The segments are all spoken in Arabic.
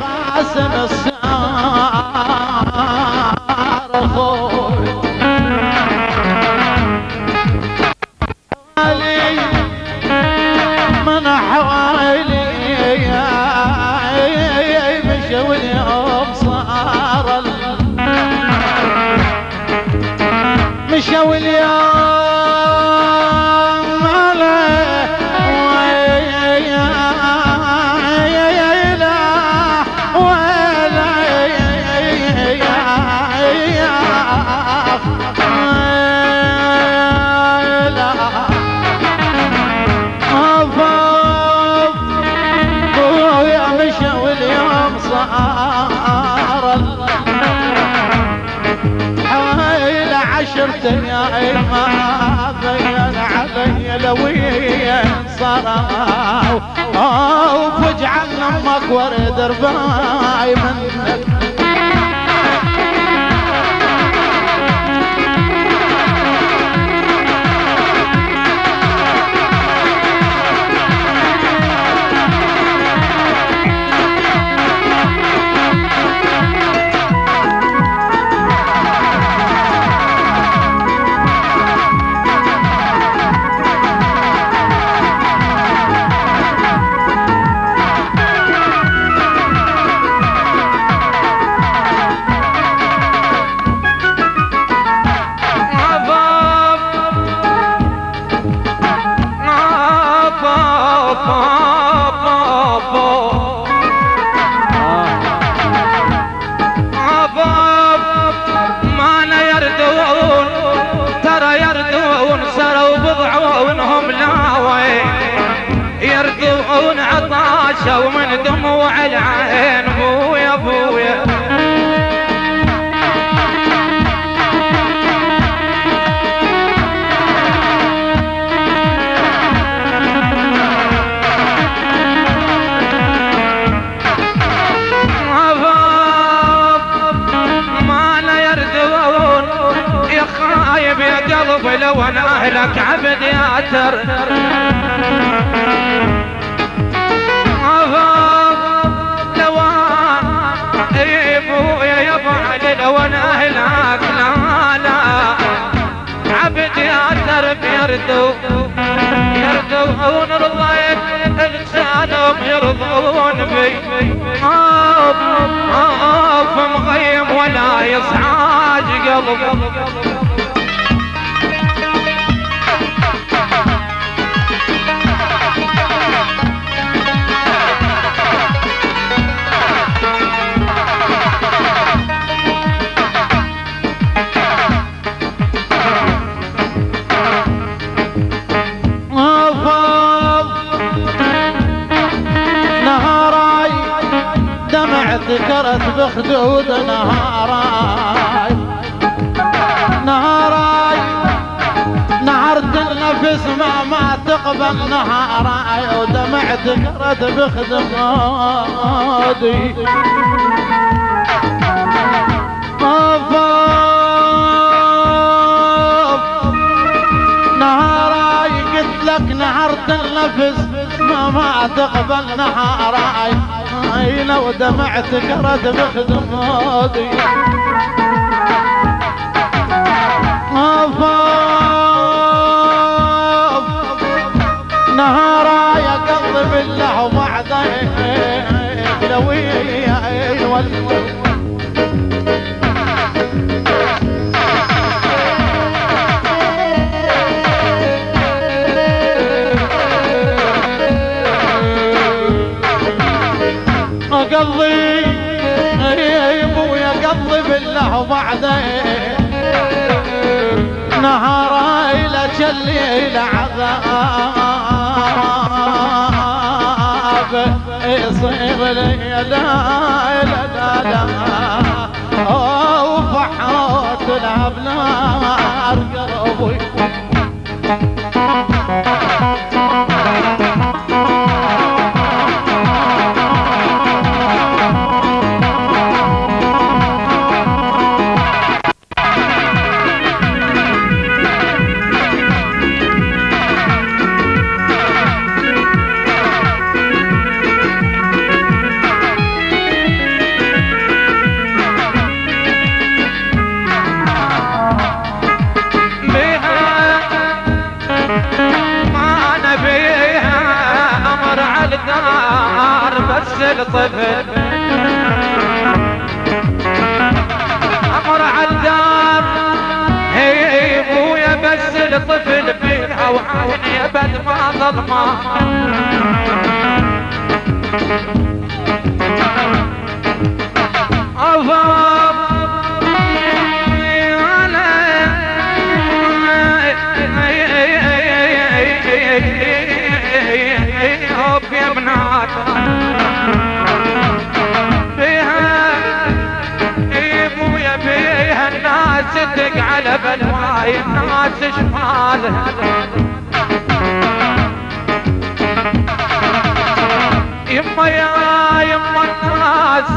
قاسم السار أخوي علي من حوالي مشى واليوم صار مشى واليوم عشرة أيام ما بين علي لوين صاروا وفجعل أمك ورد رباي منك تر لو اي ابويا يا بعد لو أنا اهلك لا لا عبد يا ترب يردو يردون رضيت لسانهم يرضون بي. آف آف مغيم ولا يصعاج قلب ذكرت بخدود نهاراي. نهاراي. نهرت النفس ما ما تقبل نهاراي ودمعت بخدماتي أفض نهاراي قلت لك نهرت النفس ما ما تقبل نهاراي. اي لو دمعت كرد بخدماتي أفاف نهاراي قلب بالله وبعده لو يولد قلبي جلي عذاب يصير لي لا لا لا وفحوت الابنار قلبي ابد ما ظلمه يا بنات فيها ابويا فيها الناس تدق على بلواي الناس شمالها يما يا يما الناس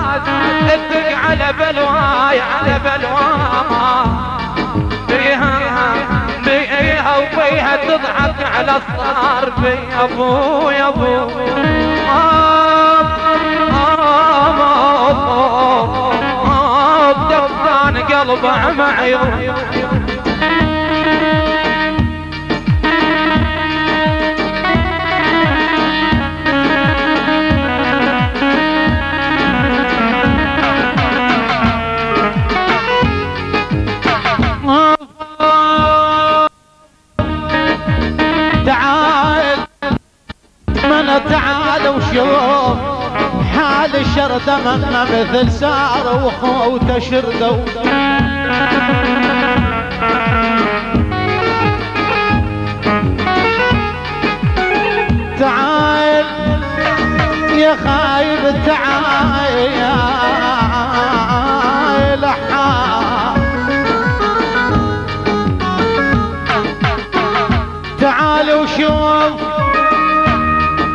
تدق على بلواي على بلواي فيها بيها وبيها تضحك على الصار بي ابو يا ابو دفان قلبه معي تعال وشوف حال الشرد منا مثل سار وخوته شردوا تعال يا خايب تعال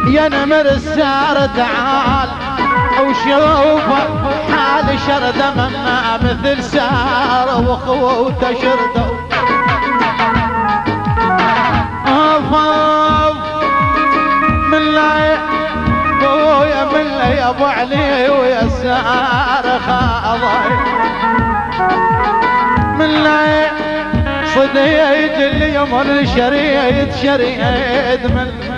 يا نمر السار تعال وشوف حال شرد منا مثل سار وخوته شردوا أفاف من لا بويا من لا يا ابو علي ويا سار خاضي. من لا اللي يمر شريد شريد من ما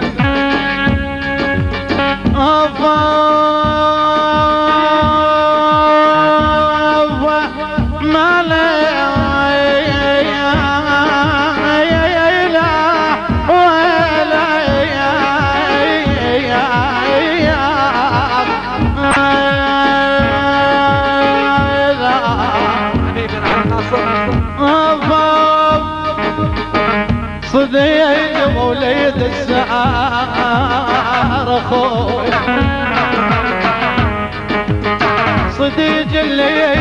صديق مولد السعار أخوي اللي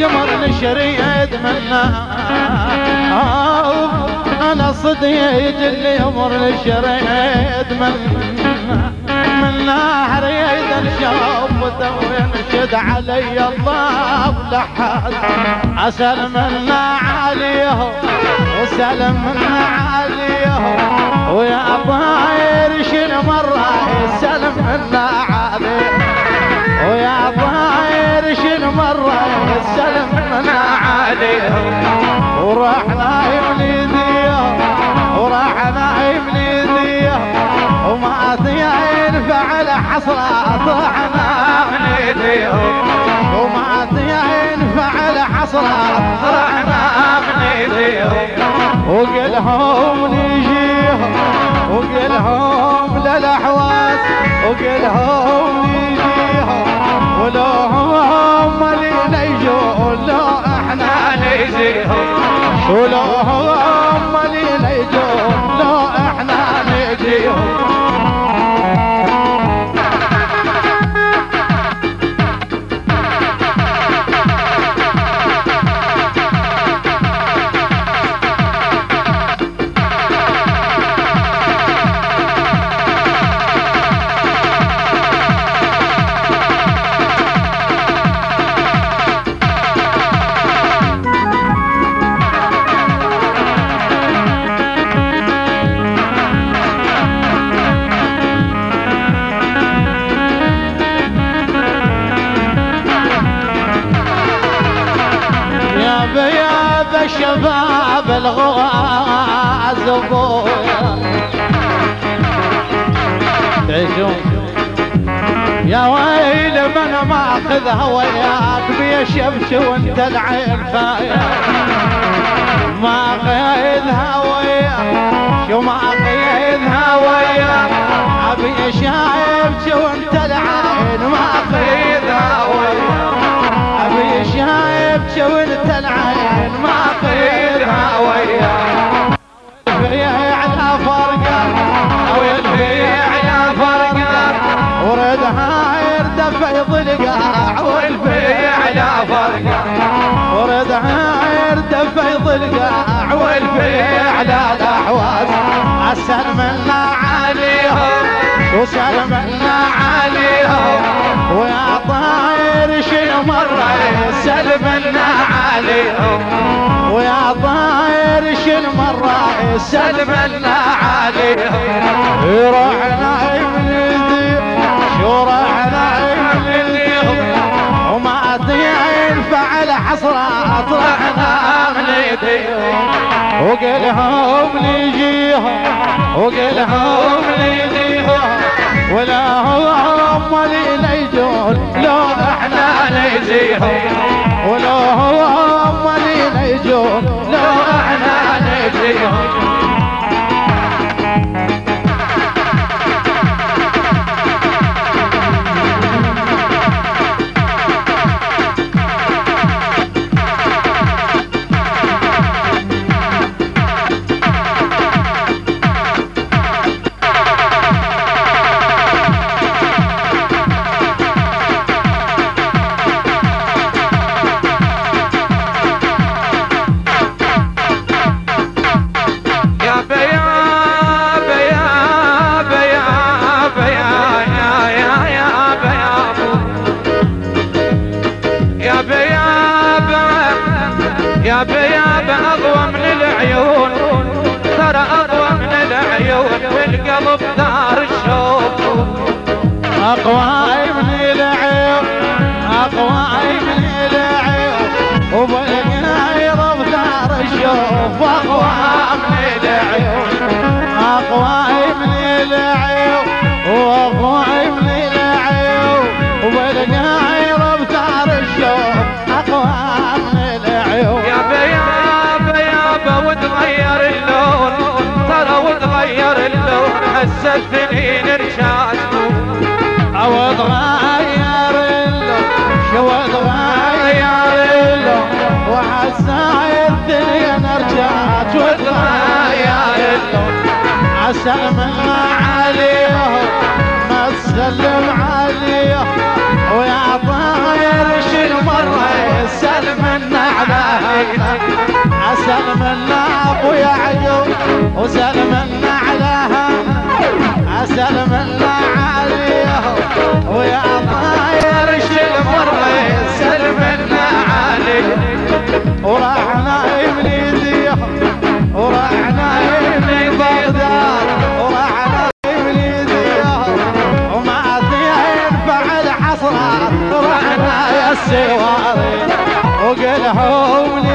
يمر الشريد منا أنا صديق اللي يمر الشريد منا من نهر يد الشوف وينشد علي الله ولحد عليه وسلم منا عليه ويا طاير شل مرة سلم منا طاير شل مرة سلم منا عليه ورحنا يمليديه ورحنا يمليديه وما ينفع الحصرة طحنا من ايديهم وما ينفع الحصرة طحنا من ايديهم وقلهم نجيهم وقلهم للحواس وقلهم نجيهم ولو Oh. تعيشون يا ويل من ماخذها وياك بيشبش وانت العين ما ماخذها وياك شو ماخذها وياك. ابي شايبش وانت العين ماخذها وياك. ابي شايبش وانت العين ماخذها دفع ضلقه والبيع على فرقه ورد هاير دفع ضلقه والبيع على الاحواز اسلمنا عليهم وسلمنا عليهم. ويا طاير شنو مرة سلمنا عليهم. ويا طاير شنو مرة سلمنا عليهم. رحنا وقلهم ليجيهم وقلهم ليجيهم ولا هم اللي يجون العيون والقلب دار الشوق أقوى من العيب أقوى من العيب وبالقنا يضرب دار الشوف أقوى من العيب اقوى من العيب واقوى السنين رشاد أو تغير اللون شو تغير اللون الدنيا نرجعت وتغير اللون اسلم عليهم ما تسلم عليهم ويا طاير شنو مرة سلمنا على اسلمنا ابويا عيوب وسلمنا اسلمنا عليهم ويا طاير شنو مرة سلمنا عليهم ورحنا يمليديهم ورحنا يملي بغداد ورحنا يمليديهم وما ينفع الحصرات رحنا يا السواري. وقلهم